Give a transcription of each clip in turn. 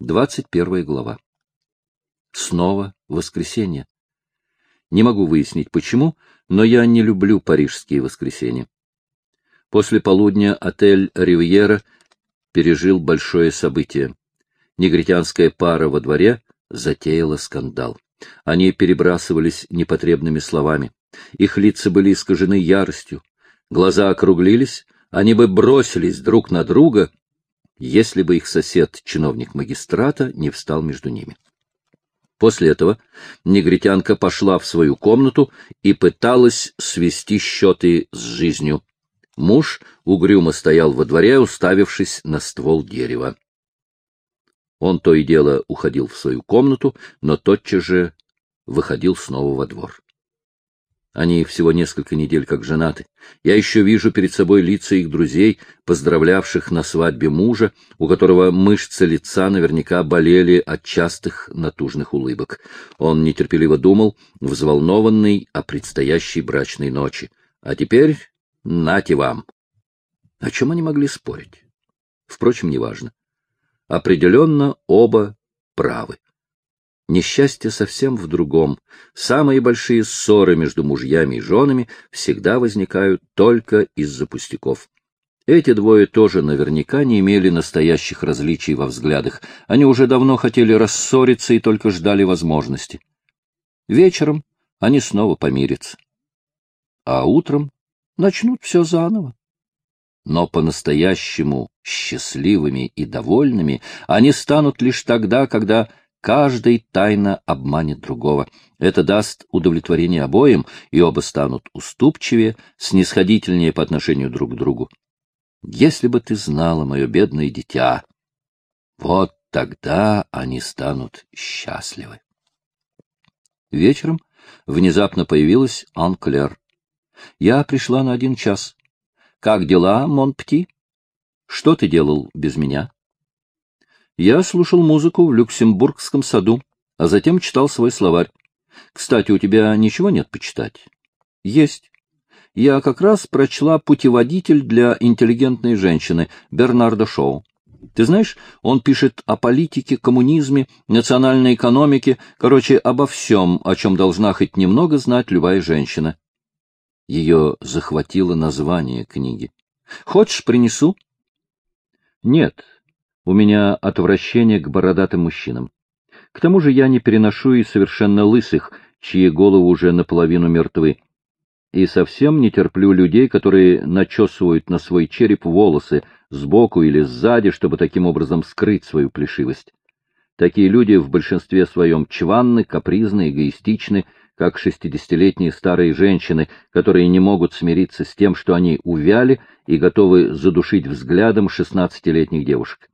21 глава. Снова воскресенье. Не могу выяснить, почему, но я не люблю парижские воскресенья. После полудня отель «Ривьера» пережил большое событие. Негритянская пара во дворе затеяла скандал. Они перебрасывались непотребными словами. Их лица были искажены яростью. Глаза округлились, они бы бросились друг на друга, если бы их сосед, чиновник магистрата, не встал между ними. После этого негритянка пошла в свою комнату и пыталась свести счеты с жизнью. Муж угрюмо стоял во дворе, уставившись на ствол дерева. Он то и дело уходил в свою комнату, но тотчас же выходил снова во двор. Они всего несколько недель как женаты. Я еще вижу перед собой лица их друзей, поздравлявших на свадьбе мужа, у которого мышцы лица наверняка болели от частых натужных улыбок. Он нетерпеливо думал, взволнованный о предстоящей брачной ночи. А теперь нате вам. О чем они могли спорить? Впрочем, неважно. Определенно оба правы. Несчастье совсем в другом. Самые большие ссоры между мужьями и женами всегда возникают только из-за пустяков. Эти двое тоже наверняка не имели настоящих различий во взглядах. Они уже давно хотели рассориться и только ждали возможности. Вечером они снова помирятся. А утром начнут все заново. Но по-настоящему счастливыми и довольными они станут лишь тогда, когда Каждый тайно обманет другого. Это даст удовлетворение обоим, и оба станут уступчивее, снисходительнее по отношению друг к другу. Если бы ты знала, мое бедное дитя, вот тогда они станут счастливы. Вечером внезапно появилась Анклер. Я пришла на один час. Как дела, Монпти? Что ты делал без меня? Я слушал музыку в Люксембургском саду, а затем читал свой словарь. Кстати, у тебя ничего нет почитать? Есть. Я как раз прочла «Путеводитель для интеллигентной женщины» Бернарда Шоу. Ты знаешь, он пишет о политике, коммунизме, национальной экономике, короче, обо всем, о чем должна хоть немного знать любая женщина. Ее захватило название книги. Хочешь, принесу? Нет, у меня отвращение к бородатым мужчинам. К тому же я не переношу и совершенно лысых, чьи головы уже наполовину мертвы. И совсем не терплю людей, которые начесывают на свой череп волосы сбоку или сзади, чтобы таким образом скрыть свою плешивость. Такие люди в большинстве своем чванны, капризны, эгоистичны, как шестидесятилетние старые женщины, которые не могут смириться с тем, что они увяли и готовы задушить взглядом шестнадцатилетних девушек.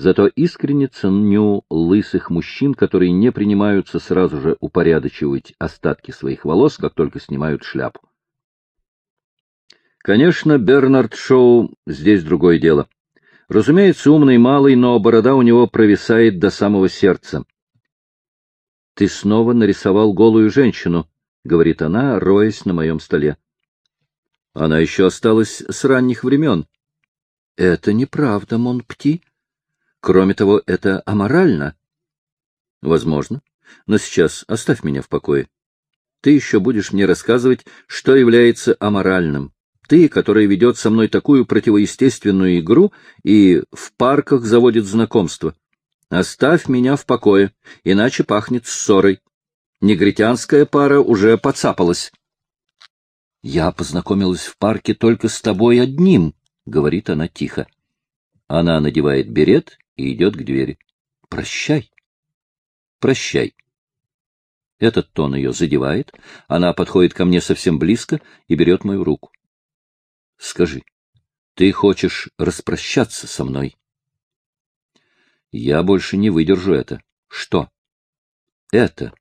Зато искренне ценю лысых мужчин, которые не принимаются сразу же упорядочивать остатки своих волос, как только снимают шляпу. Конечно, Бернард Шоу здесь другое дело. Разумеется, умный малый, но борода у него провисает до самого сердца. — Ты снова нарисовал голую женщину, — говорит она, роясь на моем столе. Она еще осталась с ранних времен. — Это неправда, Монпти. Кроме того, это аморально. Возможно. Но сейчас оставь меня в покое. Ты еще будешь мне рассказывать, что является аморальным. Ты, которая ведет со мной такую противоестественную игру и в парках заводит знакомства. Оставь меня в покое, иначе пахнет ссорой. Негритянская пара уже подцапалась. — Я познакомилась в парке только с тобой одним, — говорит она тихо. Она надевает берет и идет к двери. «Прощай! Прощай!» Этот тон ее задевает, она подходит ко мне совсем близко и берет мою руку. «Скажи, ты хочешь распрощаться со мной?» «Я больше не выдержу это. Что?» «Это.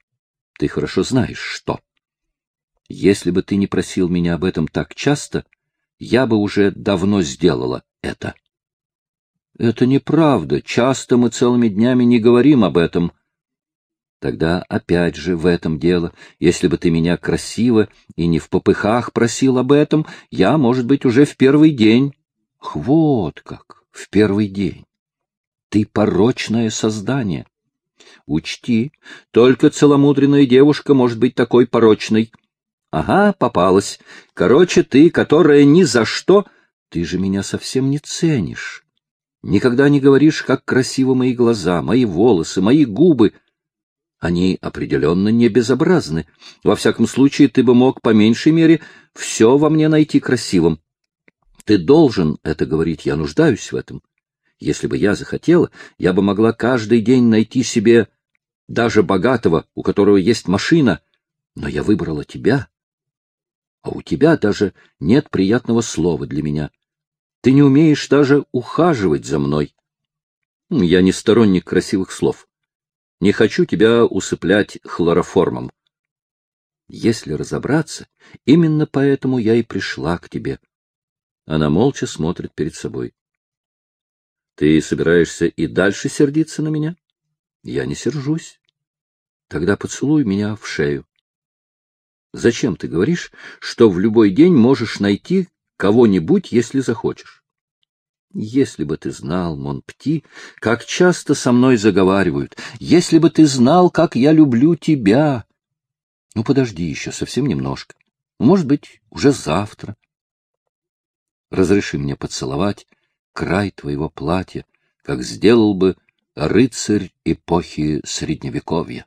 Ты хорошо знаешь, что. Если бы ты не просил меня об этом так часто, я бы уже давно сделала это». Это неправда. Часто мы целыми днями не говорим об этом. Тогда опять же в этом дело. Если бы ты меня красиво и не в попыхах просил об этом, я, может быть, уже в первый день. Вот как, в первый день. Ты порочное создание. Учти, только целомудренная девушка может быть такой порочной. Ага, попалась. Короче, ты, которая ни за что... Ты же меня совсем не ценишь. Никогда не говоришь, как красивы мои глаза, мои волосы, мои губы. Они определенно не безобразны. Во всяком случае, ты бы мог, по меньшей мере, все во мне найти красивым. Ты должен это говорить, я нуждаюсь в этом. Если бы я захотела, я бы могла каждый день найти себе даже богатого, у которого есть машина, но я выбрала тебя. А у тебя даже нет приятного слова для меня. Ты не умеешь даже ухаживать за мной. Я не сторонник красивых слов. Не хочу тебя усыплять хлороформом. Если разобраться, именно поэтому я и пришла к тебе. Она молча смотрит перед собой. Ты собираешься и дальше сердиться на меня? Я не сержусь. Тогда поцелуй меня в шею. Зачем ты говоришь, что в любой день можешь найти кого-нибудь, если захочешь? Если бы ты знал, Монпти, как часто со мной заговаривают, если бы ты знал, как я люблю тебя. Ну, подожди еще совсем немножко. Может быть, уже завтра. Разреши мне поцеловать край твоего платья, как сделал бы рыцарь эпохи Средневековья.